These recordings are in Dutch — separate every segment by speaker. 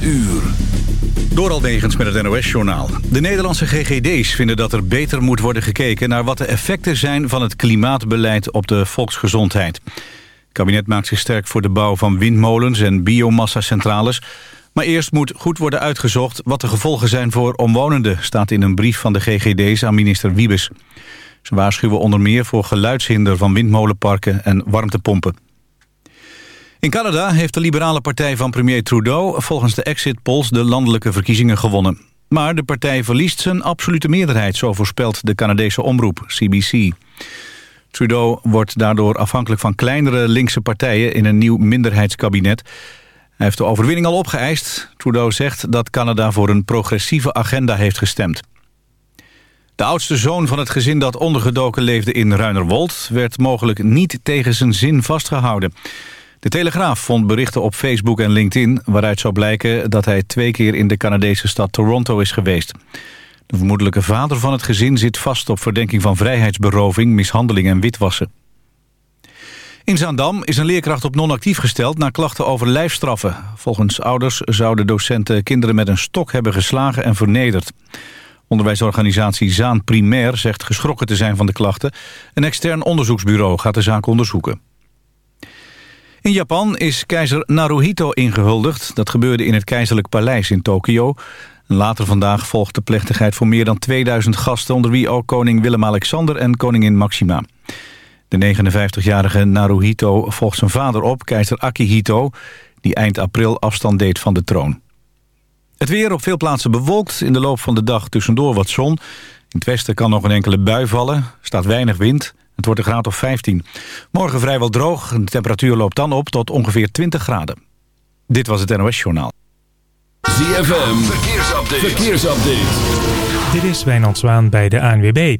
Speaker 1: 8 uur. Door met het NOS-journaal. De Nederlandse GGD's vinden dat er beter moet worden gekeken... naar wat de effecten zijn van het klimaatbeleid op de volksgezondheid. Het kabinet maakt zich sterk voor de bouw van windmolens en biomassa-centrales... maar eerst moet goed worden uitgezocht wat de gevolgen zijn voor omwonenden... staat in een brief van de GGD's aan minister Wiebes. Ze waarschuwen onder meer voor geluidshinder van windmolenparken en warmtepompen. In Canada heeft de liberale partij van premier Trudeau... volgens de exit polls de landelijke verkiezingen gewonnen. Maar de partij verliest zijn absolute meerderheid... zo voorspelt de Canadese omroep, CBC. Trudeau wordt daardoor afhankelijk van kleinere linkse partijen... in een nieuw minderheidskabinet. Hij heeft de overwinning al opgeëist. Trudeau zegt dat Canada voor een progressieve agenda heeft gestemd. De oudste zoon van het gezin dat ondergedoken leefde in Ruinerwold... werd mogelijk niet tegen zijn zin vastgehouden... De Telegraaf vond berichten op Facebook en LinkedIn... waaruit zou blijken dat hij twee keer in de Canadese stad Toronto is geweest. De vermoedelijke vader van het gezin zit vast op verdenking van vrijheidsberoving, mishandeling en witwassen. In Zaandam is een leerkracht op non-actief gesteld na klachten over lijfstraffen. Volgens ouders zouden docenten kinderen met een stok hebben geslagen en vernederd. Onderwijsorganisatie Zaan Primair zegt geschrokken te zijn van de klachten. Een extern onderzoeksbureau gaat de zaak onderzoeken. In Japan is keizer Naruhito ingehuldigd. Dat gebeurde in het keizerlijk paleis in Tokio. Later vandaag volgt de plechtigheid voor meer dan 2000 gasten... onder wie ook koning Willem-Alexander en koningin Maxima. De 59-jarige Naruhito volgt zijn vader op, keizer Akihito... die eind april afstand deed van de troon. Het weer op veel plaatsen bewolkt. In de loop van de dag tussendoor wat zon. In het westen kan nog een enkele bui vallen. staat weinig wind. Het wordt een graad of 15. Morgen vrijwel droog. De temperatuur loopt dan op tot ongeveer 20 graden. Dit was het NOS Journaal.
Speaker 2: ZFM, verkeersupdate. verkeersupdate.
Speaker 3: Dit is Wijnand Zwaan bij de ANWB.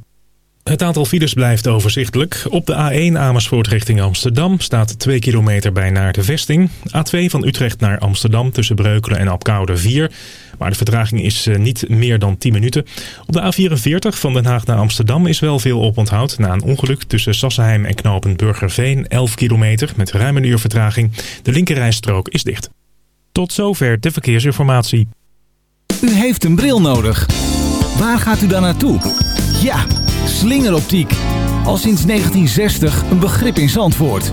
Speaker 3: Het aantal files blijft overzichtelijk. Op de A1 Amersfoort richting Amsterdam staat 2 kilometer bij naar de vesting. A2 van Utrecht naar Amsterdam tussen Breukelen en Apkoude 4. Maar de vertraging is eh, niet meer dan 10 minuten. Op de A44 van Den Haag naar Amsterdam is wel veel oponthoud... na een ongeluk tussen Sassenheim en knopen Burgerveen. 11 kilometer met ruim een uur vertraging. De linkerrijstrook is dicht. Tot zover de verkeersinformatie.
Speaker 4: U heeft een bril nodig. Waar gaat u dan naartoe? Ja, slingeroptiek. Al sinds 1960 een begrip in Zandvoort.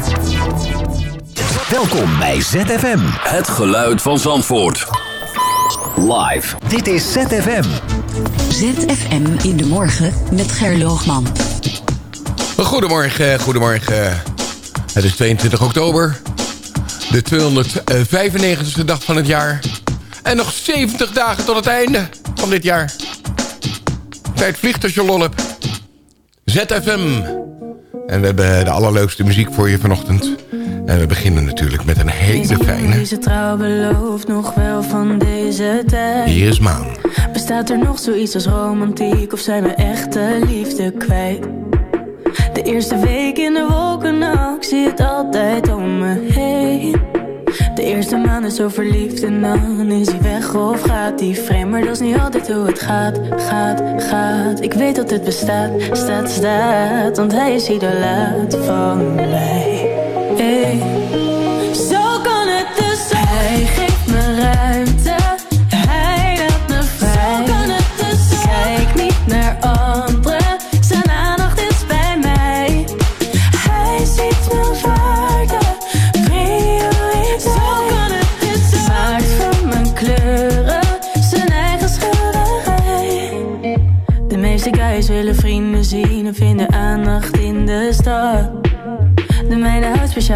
Speaker 4: Welkom bij ZFM.
Speaker 2: Het geluid van Zandvoort. Live.
Speaker 4: Dit is ZFM.
Speaker 5: ZFM in de morgen met Gerloogman.
Speaker 6: Goedemorgen, goedemorgen. Het is 22 oktober. De 295ste dag van het jaar. En nog 70 dagen tot het einde van dit jaar. Tijd vliegt als je lol hebt. ZFM. En we hebben de allerleukste muziek voor je vanochtend. En we beginnen natuurlijk met een hele fijne.
Speaker 7: Deze trouw belooft nog wel van deze tijd.
Speaker 6: Hier is Maan.
Speaker 7: Bestaat er nog zoiets als romantiek of zijn we echte liefde kwijt? De eerste week in de wolken, nou, ik zie het altijd om me heen. De eerste maand is zo verliefd en dan is hij weg of gaat hij vreemd. Maar dat is niet altijd hoe het gaat, gaat, gaat. Ik weet dat het bestaat, staat, staat, want hij is idolaat van mij. Hey.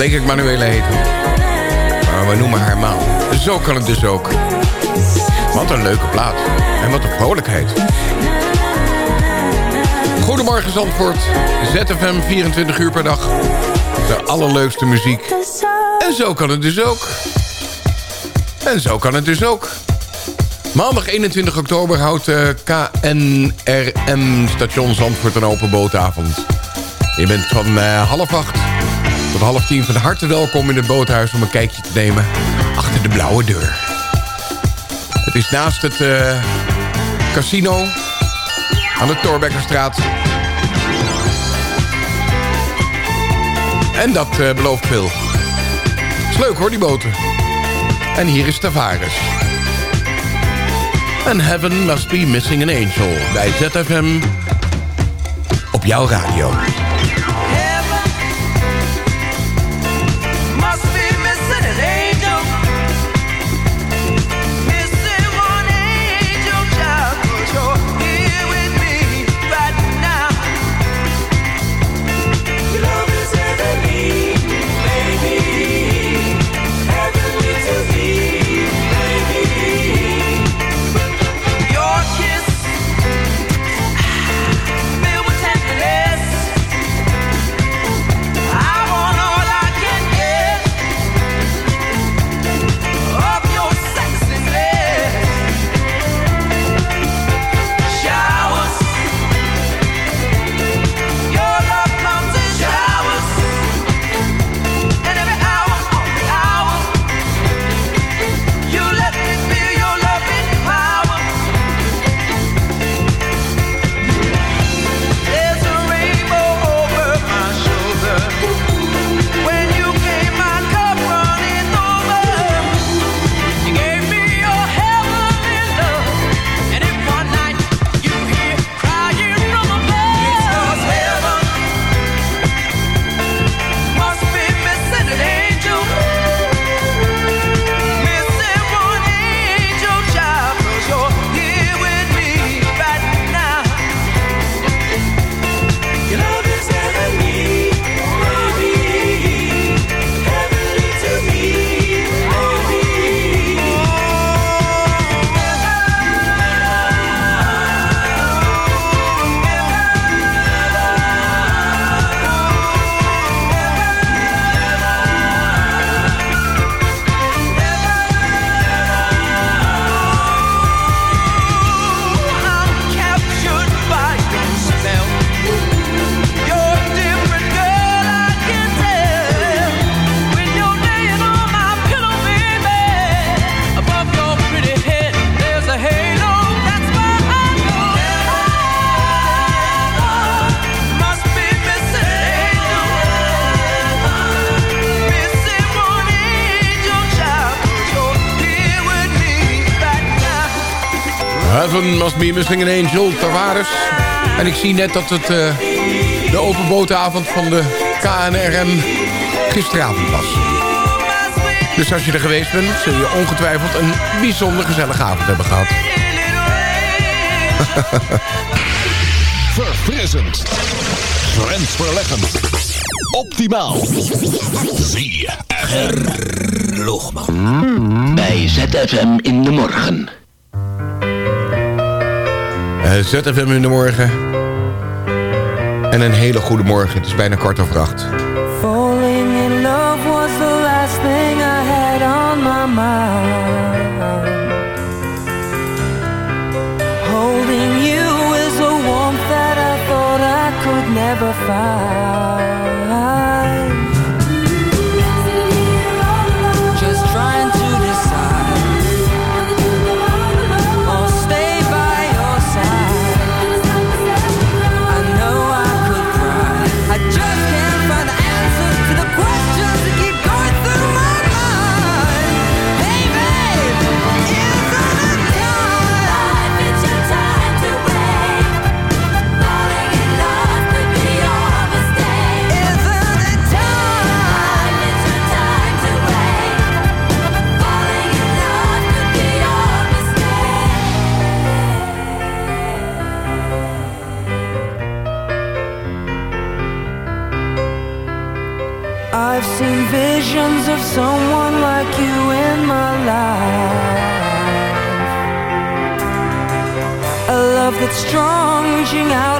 Speaker 6: denk ik Manuela heten. Maar we noemen haar maan. Zo kan het dus ook. Wat een leuke plaat. En wat een vrolijkheid. Goedemorgen Zandvoort. ZFM 24 uur per dag. De allerleukste muziek. En zo kan het dus ook. En zo kan het dus ook. Maandag 21 oktober houdt KNRM station Zandvoort een open bootavond. Je bent van eh, half acht half tien van harte welkom in het boothuis... om een kijkje te nemen achter de blauwe deur. Het is naast het eh, casino aan de Torbekkerstraat. En dat eh, belooft veel. is leuk hoor, die boten. En hier is Tavares. And Heaven Must Be Missing an Angel bij ZFM op jouw radio. Heaven Must Be Missing an Angel, Tavares. En ik zie net dat het uh, de openbotenavond van de KNRM gisteravond was. Dus als je er geweest bent, zul je ongetwijfeld een bijzonder gezellige avond hebben gehad.
Speaker 8: Verfrissend. Grensverleggend. Optimaal. Zie
Speaker 2: Gerloogman. Bij ZFM in de morgen.
Speaker 6: Uh, ZFM in de morgen. En een hele goede morgen. Het is bijna kwart over acht.
Speaker 9: Falling in love was the last thing I had on my mind. Holding you is a warmth that I thought I could never find. Strong, reaching out,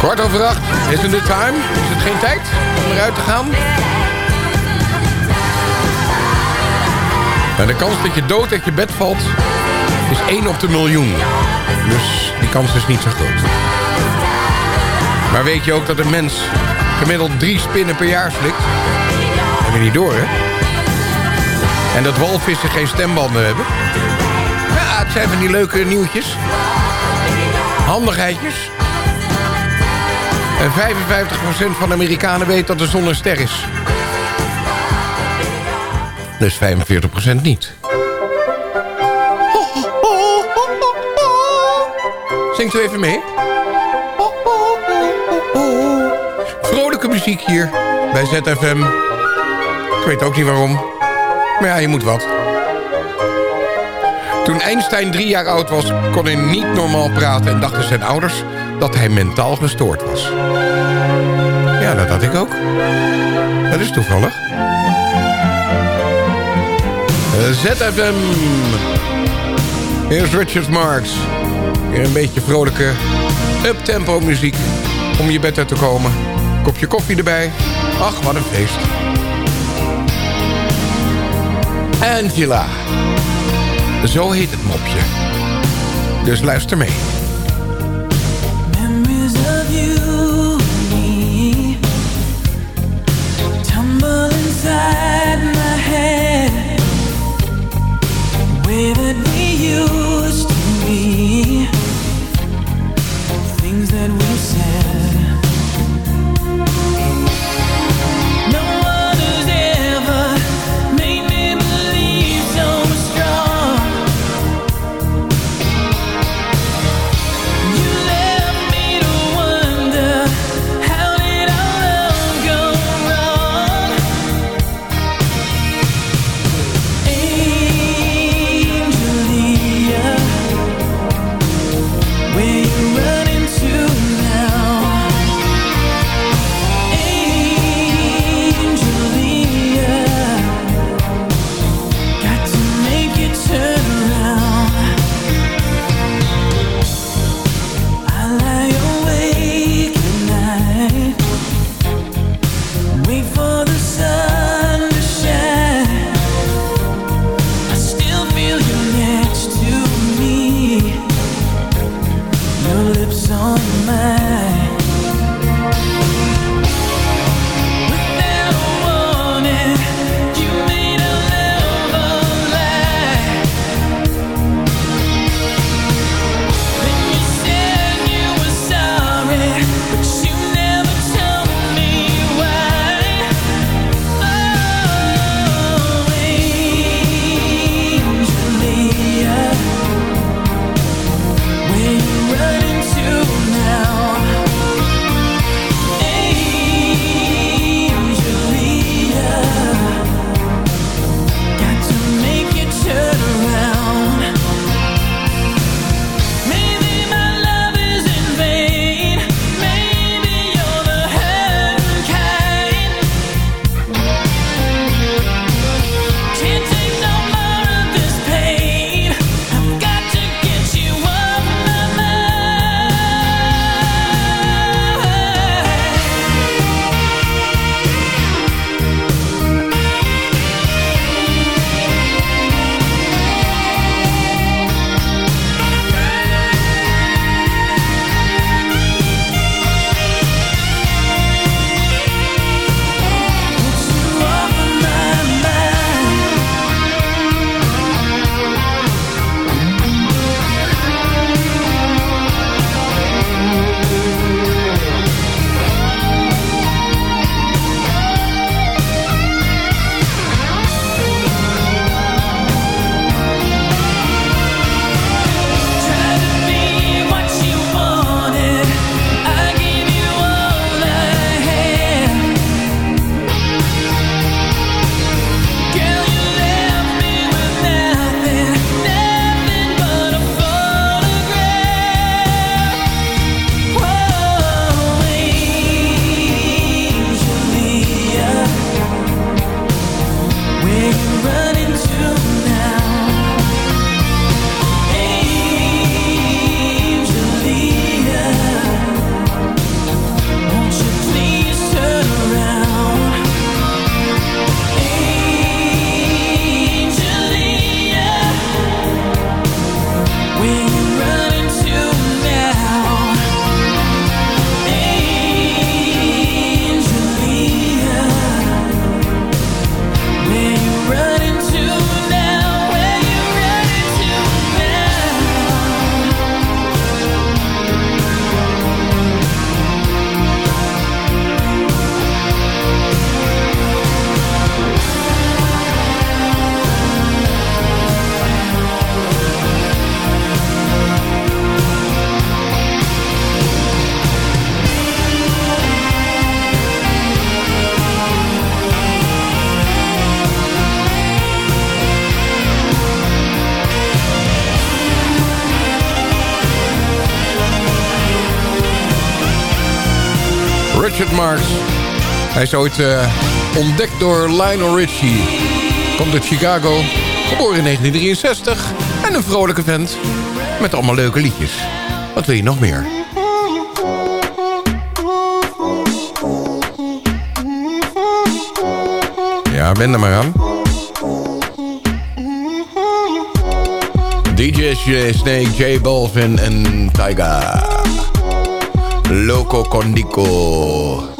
Speaker 6: Kwart over acht. Is het de time? Is het geen tijd om eruit te gaan? En de kans dat je dood uit je bed valt... is 1 op de miljoen. Dus die kans is niet zo groot. Maar weet je ook dat een mens gemiddeld drie spinnen per jaar slikt? Heb je niet door, hè? En dat walvissen geen stembanden hebben? Ja, het zijn van die leuke nieuwtjes. Handigheidjes. En 55% van de Amerikanen weet dat de zon een ster is. Dus 45% niet. Zingt u even mee? Vrolijke muziek hier bij ZFM. Ik weet ook niet waarom. Maar ja, je moet wat. Toen Einstein drie jaar oud was, kon hij niet normaal praten... en dachten zijn ouders dat hij mentaal gestoord was. Ja, dat had ik ook. Dat is toevallig. Eh, ZFM. Hier is Richard Marks. Weer een beetje vrolijke uptempo muziek. Om je bed uit te komen. Kopje koffie erbij.
Speaker 9: Ach, wat een feest. Angela. Zo heet het mopje. Dus luister mee. Hij is ooit eh, ontdekt door Lionel Richie. Komt uit Chicago, geboren in 1963. En een vrolijke vent met allemaal leuke liedjes. Wat wil je nog meer?
Speaker 6: Ja, ben er maar aan. DJ Snake, J Balvin en Tyga. Loco Condico.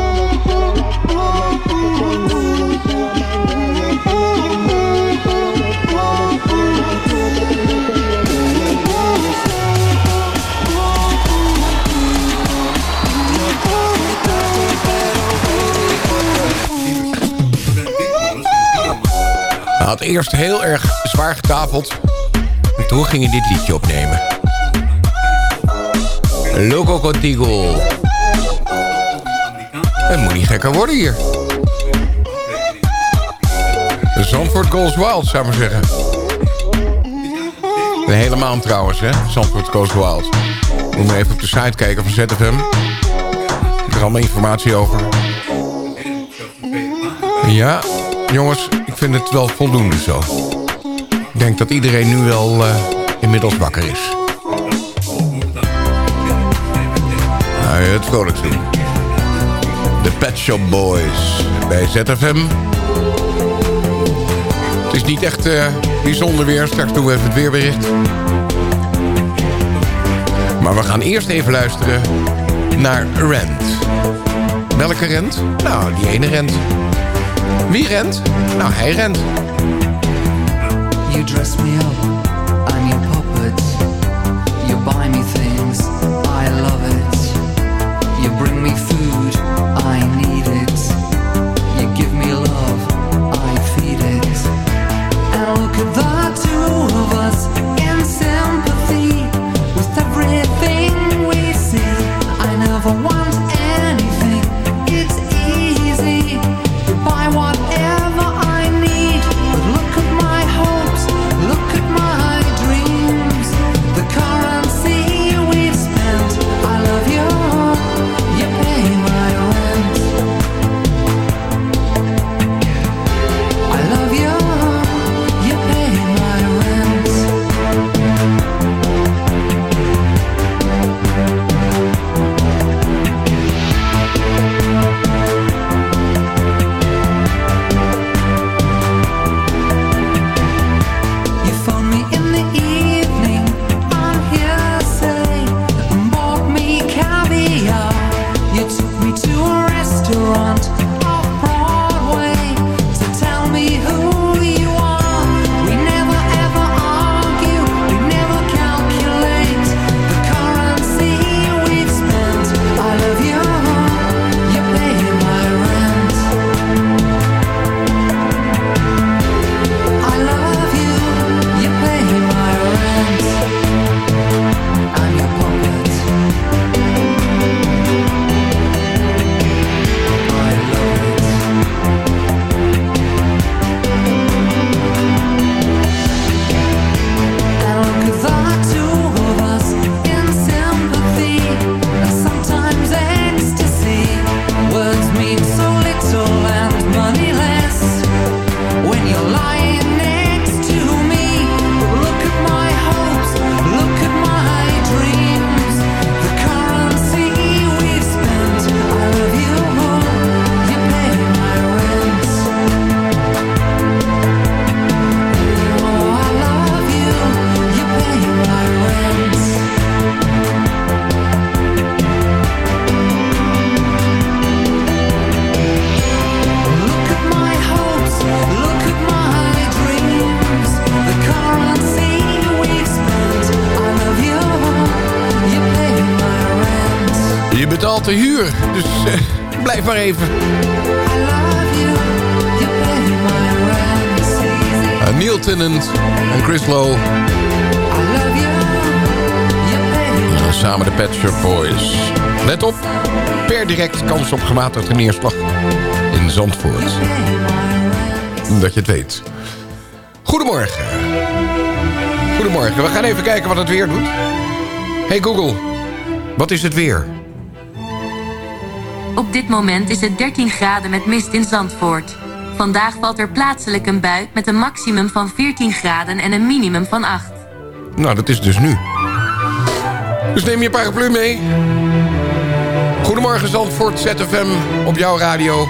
Speaker 6: had eerst heel erg zwaar getafeld. En toen ging dit liedje opnemen. Loco Contigo. Het moet niet gekker worden hier. De Zandvoort Goes Wild, zou maar zeggen. De hele maand trouwens, hè. Zandvoort Goes Wild. Moet maar even op de site kijken van ZFM. Er allemaal informatie over. Ja, jongens, ik vind het wel voldoende zo. Ik denk dat iedereen nu wel eh, inmiddels wakker is. Nou, het vrolijk doen. De Pet Shop Boys bij ZFM. Het is niet echt eh, bijzonder weer. Straks doen we even het weerbericht. Maar we gaan eerst even luisteren naar Rent. Welke rent? Nou, die ene rent. Wie rent? Nou, hij rent.
Speaker 7: Betaalt huur. Dus eh, blijf maar even. Uh, Neil Tennant en Chris Lowe. Samen de Pet Shop Boys. Let op, per direct kans op gematigde neerslag in Zandvoort. Dat je het weet. Goedemorgen. Goedemorgen, we gaan even kijken wat het weer doet. Hey Google, wat is het weer?
Speaker 10: Op dit moment is het 13 graden met mist in Zandvoort. Vandaag valt er plaatselijk een bui met een maximum van 14 graden en een minimum van 8.
Speaker 7: Nou, dat is dus nu. Dus neem je paraplu mee. Goedemorgen Zandvoort, ZFM op jouw radio.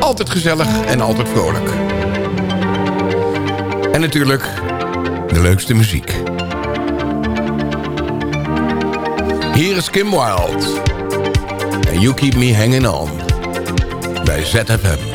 Speaker 7: Altijd gezellig en altijd vrolijk. En natuurlijk de leukste muziek. Hier is Kim Wilde. You Keep Me Hanging On. Bij ZFM.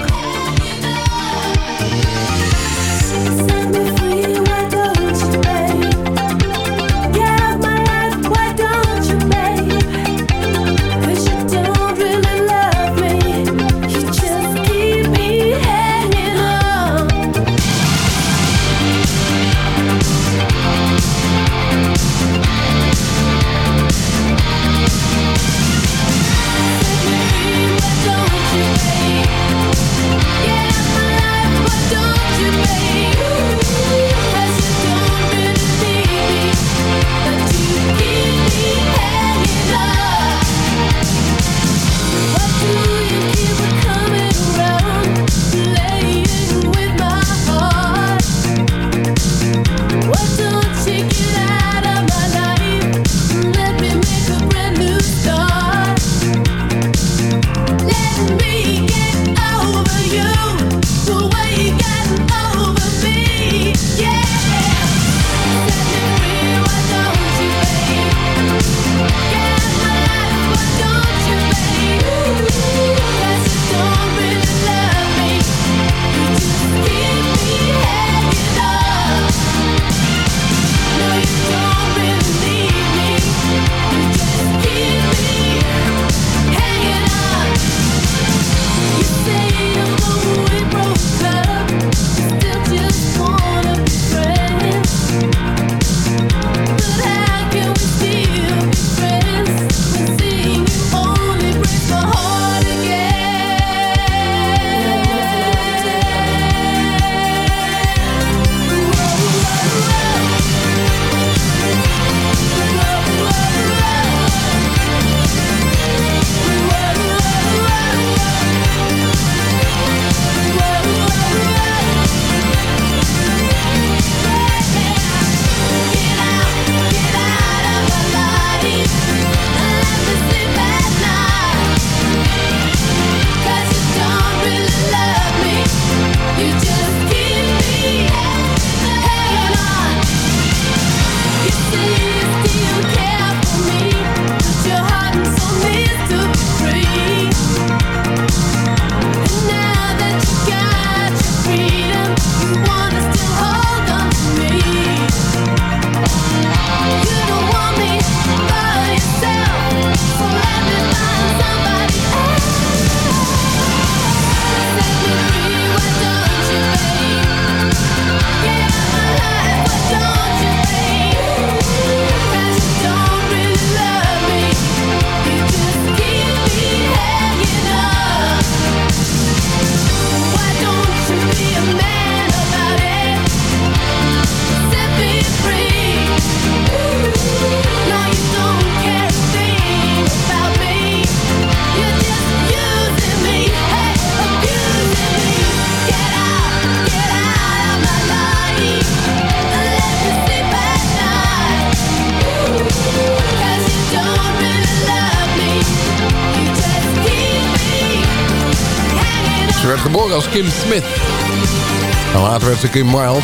Speaker 7: Kim Wilde.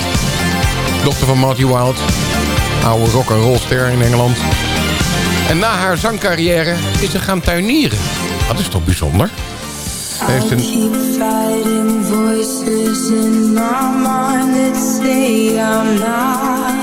Speaker 7: Dochter van Marty Wilde. Oude rock and roll ster in Engeland. En na haar zangcarrière is ze gaan tuinieren. Dat is toch bijzonder? Heeft een...
Speaker 11: in my mind I'm not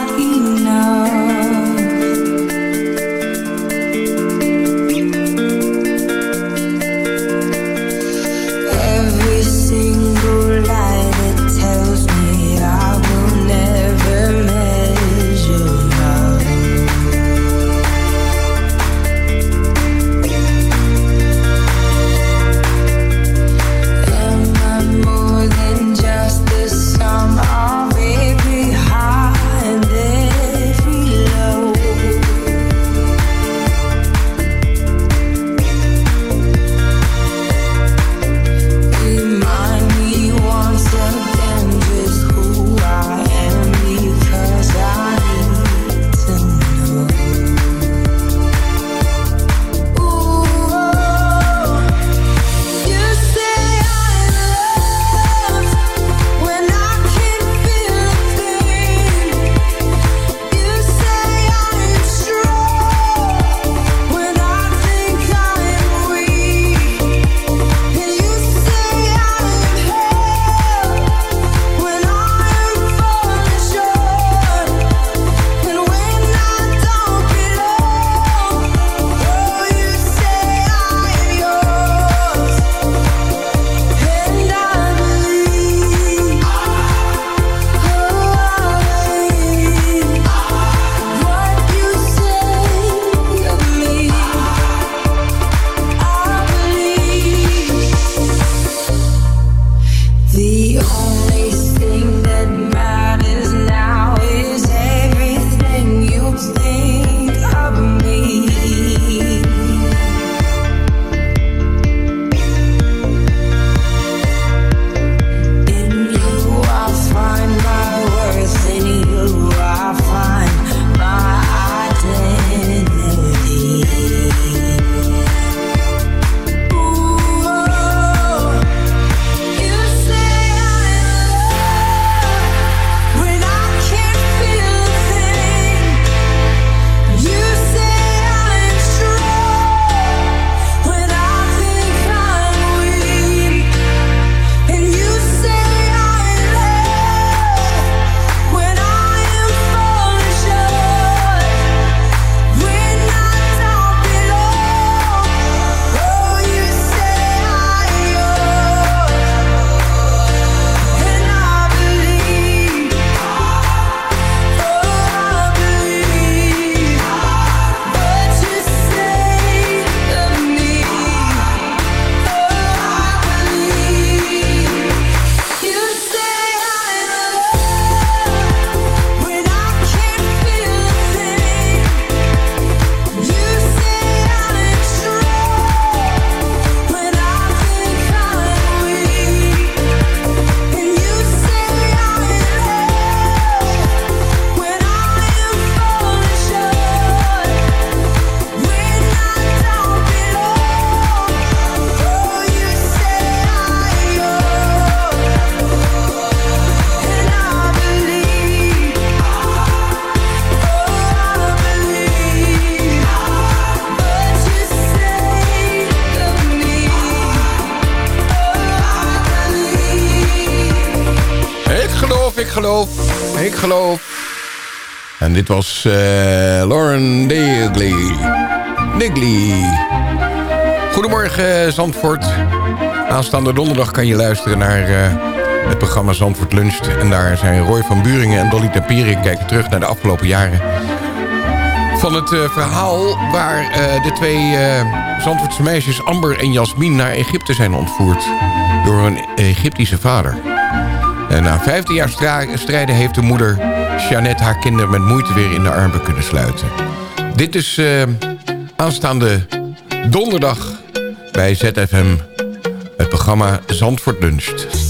Speaker 7: dit was eh, Lauren Digley. Digley. Goedemorgen Zandvoort. Aanstaande donderdag kan je luisteren naar eh, het programma Zandvoort Luncht. En daar zijn Roy van Buringen en Dolly Tapiering kijken terug naar de afgelopen jaren. Van het eh, verhaal waar de twee Zandvoortse meisjes Amber en Jasmin naar Egypte zijn ontvoerd. Door hun Egyptische vader. En na 15 jaar strijden heeft de moeder Jeannette haar kinderen met moeite weer in de armen kunnen sluiten. Dit is eh, aanstaande donderdag bij ZFM het programma Zandvoort Luncht.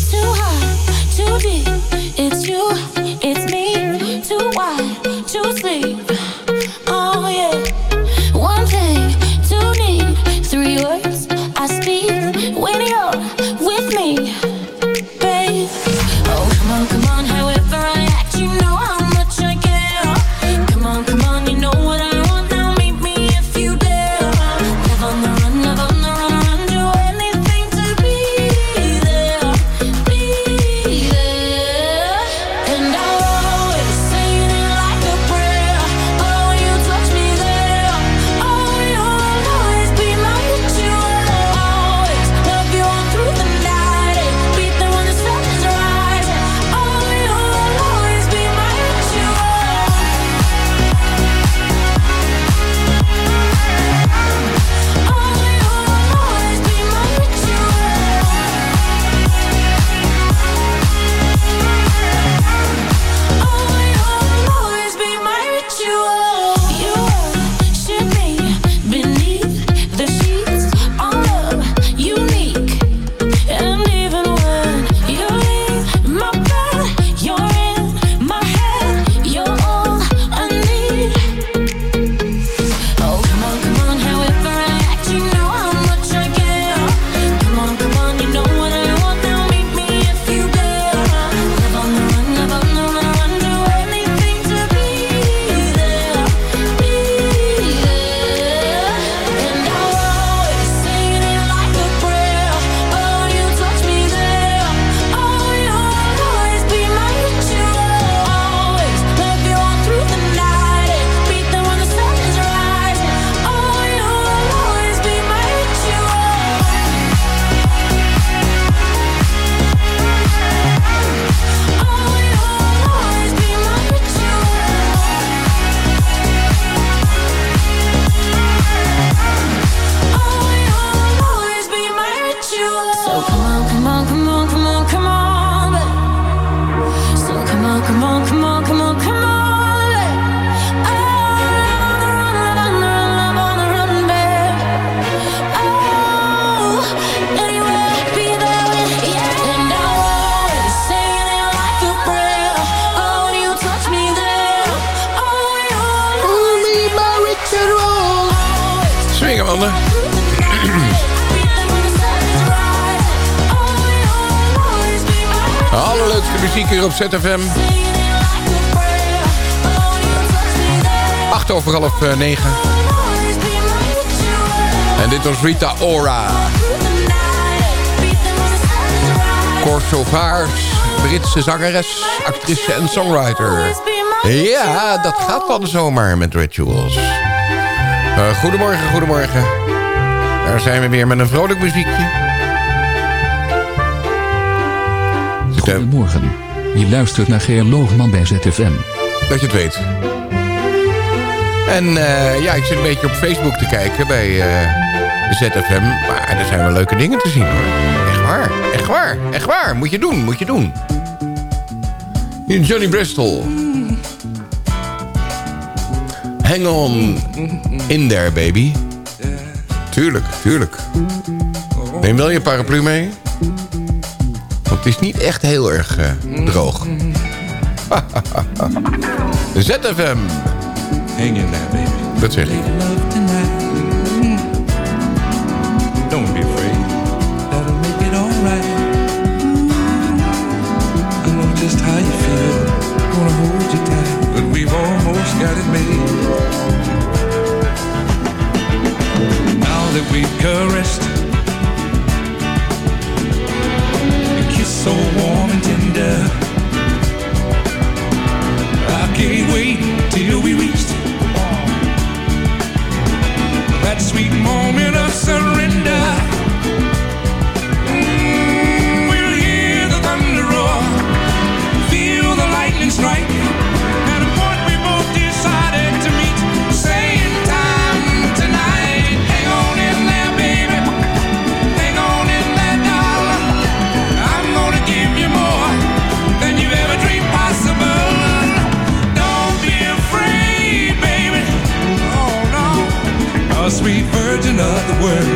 Speaker 7: ZFM. 8 over half eh, 9. En dit was Rita Ora. Corso Vaars, Britse zangeres, actrice en songwriter. Ja, dat gaat dan zomaar met rituals. Eh, goedemorgen, goedemorgen. Daar zijn we weer met een vrolijk muziekje.
Speaker 12: Goedemorgen. Je luistert naar Geer Loogman bij ZFM.
Speaker 7: Dat je het weet. En eh, ja, ik zit een beetje op Facebook te kijken bij eh, ZFM. Maar er zijn wel leuke dingen te zien hoor. Echt waar, echt waar, echt waar. Moet je doen, moet je doen. Johnny Bristol. Hang on in there, baby. Tuurlijk, tuurlijk. Neem wel je paraplu mee. Want het is niet echt heel erg eh, droog. ZFM.
Speaker 13: Hang in there, baby.
Speaker 7: Dat zeg ik.
Speaker 13: Don't be afraid. That'll make it alright. I know just how you feel. Gonna hold you tight, but we've almost got it made. Now that we've caressed, is so warm and tender.
Speaker 14: I can't wait till we reach that
Speaker 13: sweet moment of surrender. World.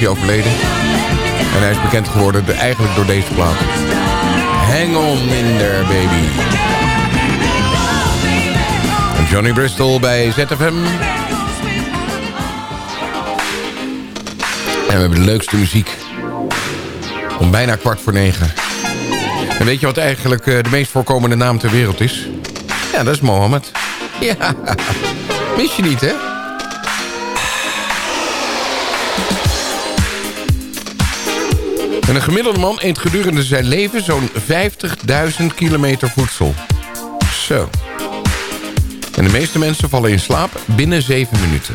Speaker 13: Is overleden. En hij is bekend geworden de- eigenlijk door deze plaat. Hang on in there, baby. Johnny Bristol bij ZFM. En we hebben de leukste muziek. Om bijna kwart voor negen. En weet je wat eigenlijk eh, de meest voorkomende naam ter wereld is? Ja, dat is Mohammed. Ja, wist je niet, hè? En een gemiddelde man eet gedurende zijn leven zo'n 50.000 kilometer voedsel. Zo. En de meeste mensen vallen in slaap binnen 7 minuten.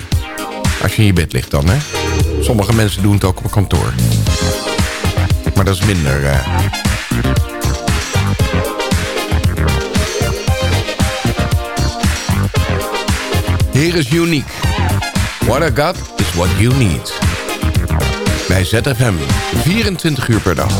Speaker 13: Als je in je bed ligt dan, hè? Sommige mensen doen het ook op kantoor. Maar dat is minder... eh, Hier is Unique. What I got is what you need. Bij ZFM. 24 uur per dag.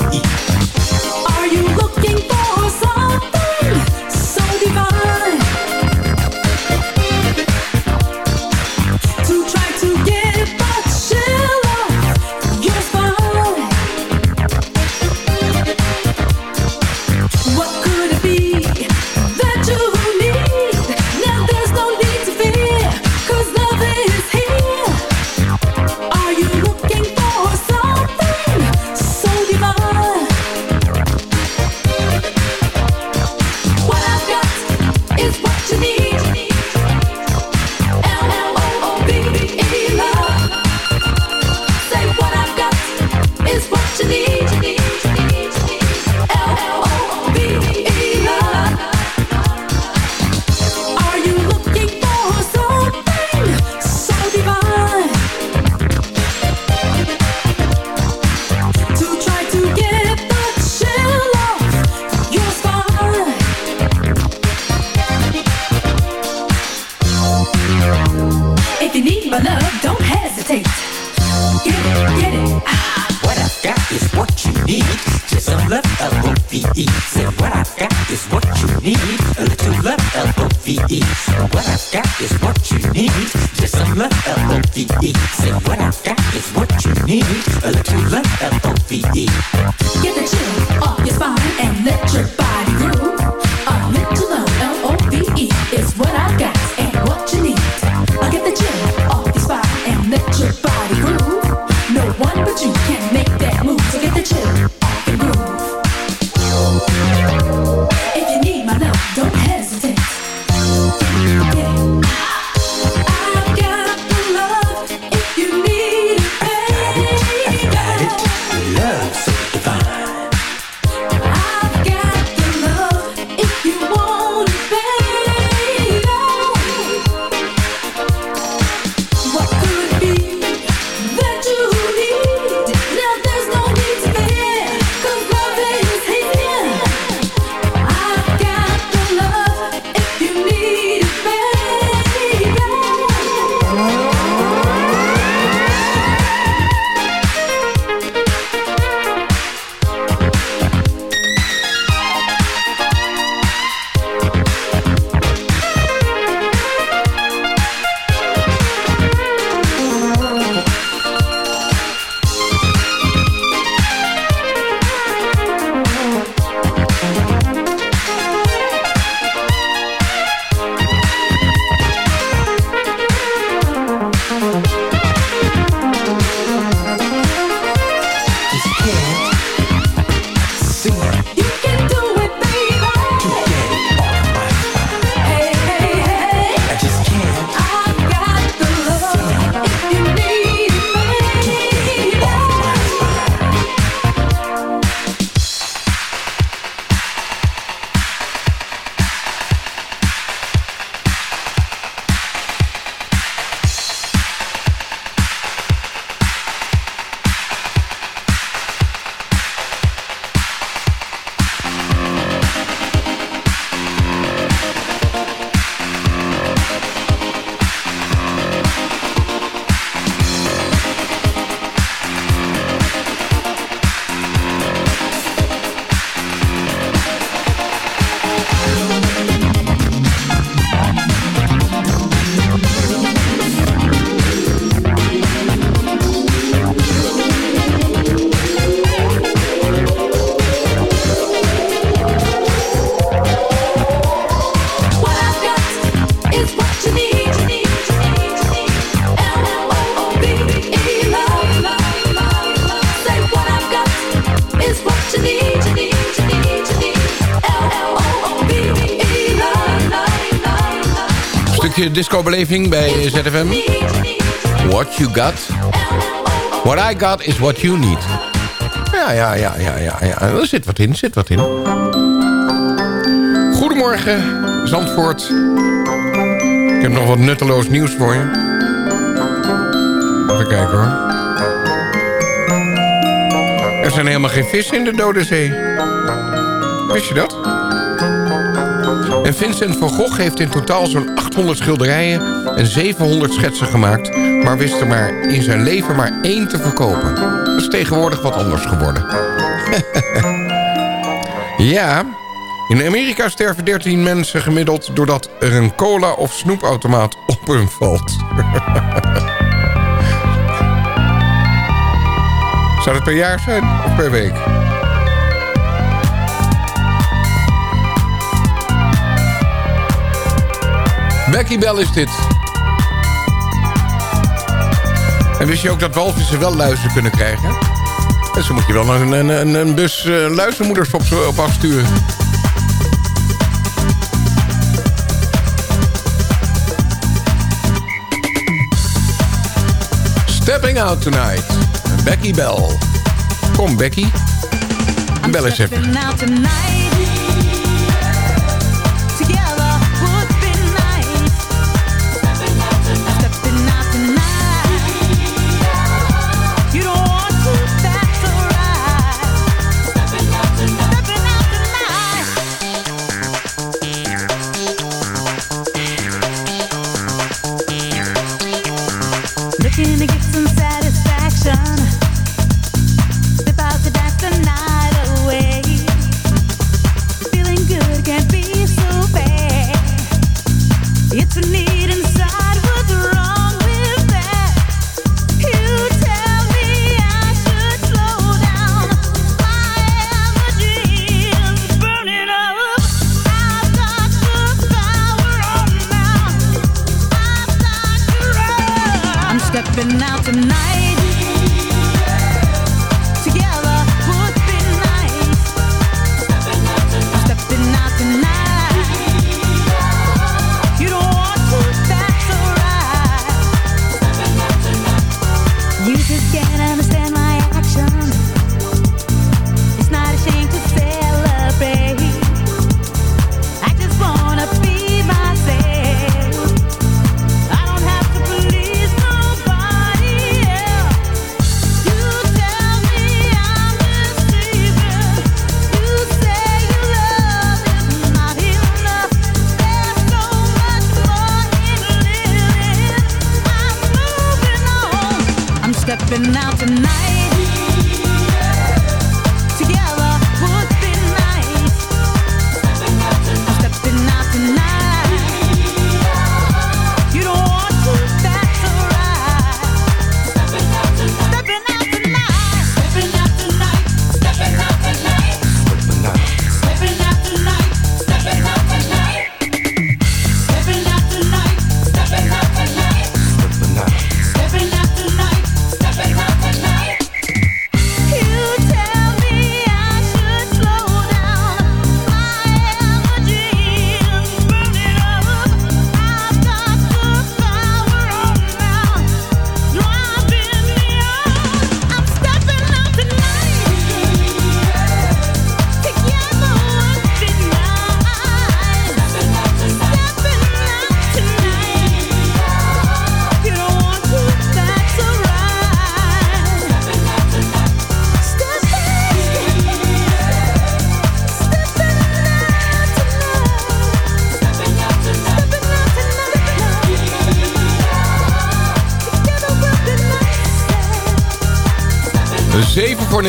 Speaker 6: Discobeleving bij ZFM. What you got. What I got is what you need. Ja, ja, ja, ja, ja. ja. Er zit wat in, er zit wat in. Goedemorgen, Zandvoort. Ik heb nog wat nutteloos nieuws voor je. Even kijken hoor. Er zijn helemaal geen vissen in de Dode Zee. Wist je dat? En Vincent van Gogh heeft in totaal zo'n 800 schilderijen en 700 schetsen gemaakt... maar wist er maar in zijn leven maar één te verkopen. Dat is tegenwoordig wat anders geworden. ja, in Amerika sterven 13 mensen gemiddeld... doordat er een cola- of snoepautomaat op hun valt. Zou het per jaar zijn of per week? Becky Bell is dit. En wist je ook dat walvissen wel luizen kunnen krijgen? En zo moet je wel een, een, een, een bus uh, luizenmoeders op, op afsturen. Stepping Out Tonight. Becky Bell. Kom Becky. Bel eens even.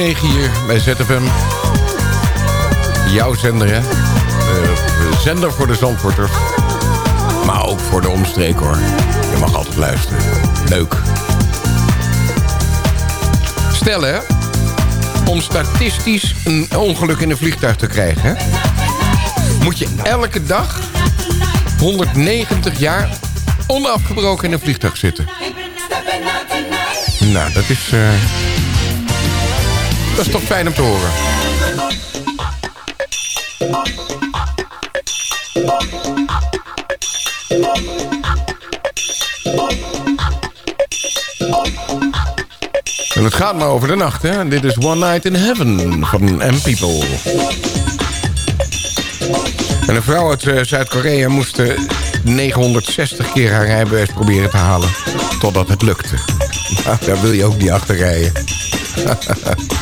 Speaker 6: Hier bij ZFM. Jouw zender, hè? De zender voor de Zandvoorters. Maar ook voor de omstreek, hoor. Je mag altijd luisteren. Leuk. Stel, hè? Om statistisch een ongeluk in een vliegtuig te krijgen? Moet je elke dag 190 jaar onafgebroken in een vliegtuig zitten. Nou, dat is... eh, dat is toch fijn om te horen. En het gaat maar over de nacht, hè. Dit is One Night in Heaven van M-People. En een vrouw uit eh, Zuid-Korea moest eh, 960 keer haar rijbewijs proberen te halen. Totdat het lukte. Daar wil je ook niet achter rijden.